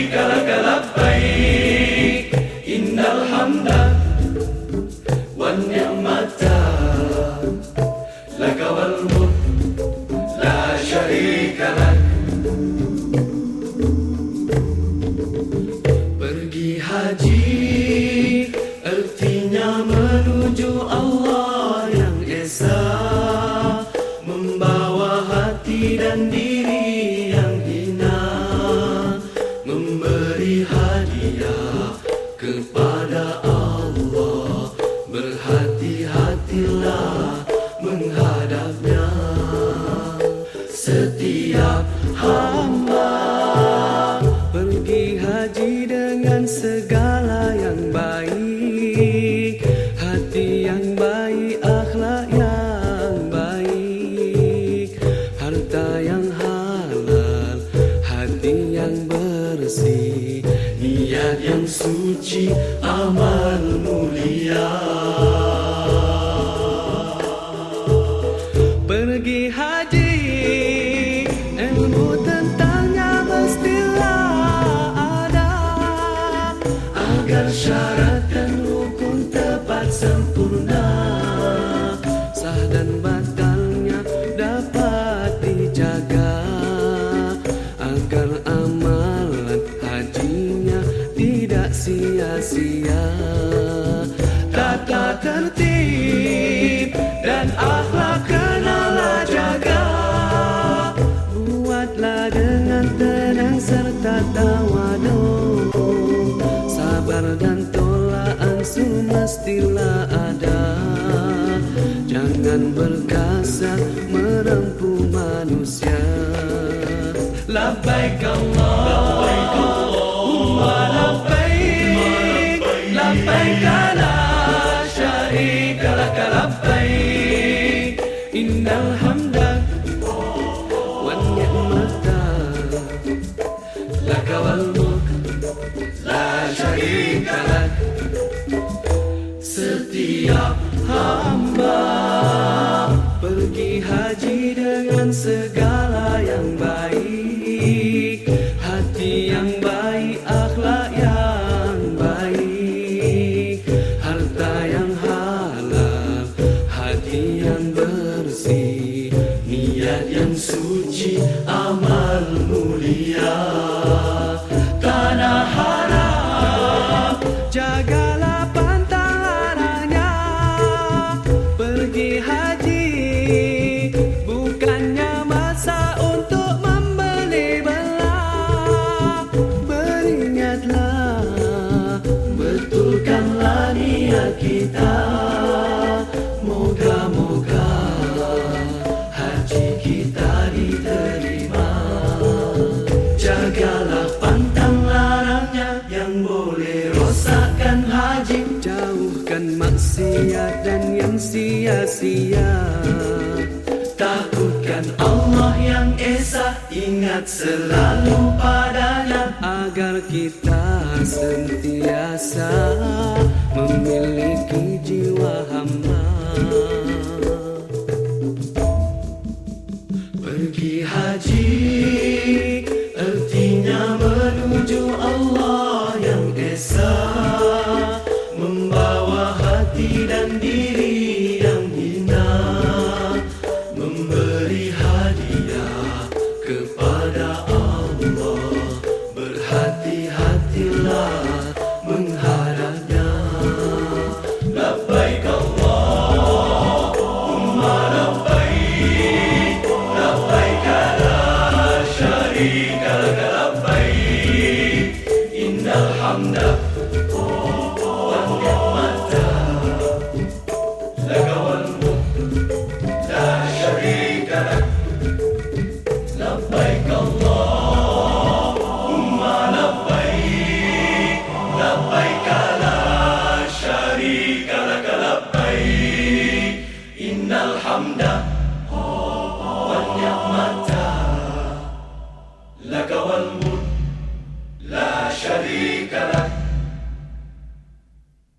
شريك لك لبيك إن الحمد والنعمة لك والملك لا شريك لك Pergi haji Artinya menuju Allah Hadiah kepada Allah. Berhati-hatilah menghadapnya Setiap hamba bersih Niat yang suci, amal mulia. Pergi haji Ilmu tentangnya mestilah ada. Agar syarat dan rukun tepat sempurna sia-sia Tata tertib dan akhlak kenalah jaga. Buatlah dengan tenang serta tawadu Sabar dan tolak angsu mestilah ada. Jangan berkasar merempuh manusia. Labbaik Allahumma laka wal mulk la syarika lak Setiap hamba pergi haji dengan segala yang baik Hati yang baik, akhlak yang baik Harta yang halal, hati yang bersih Niat yang suci, amal mulia Maksiat dan yang sia-sia. Takutkan Allah yang Esa Ingat selalu padanya. Agar kita sentiasa Memiliki jiwa hamba Membawa hati dan diri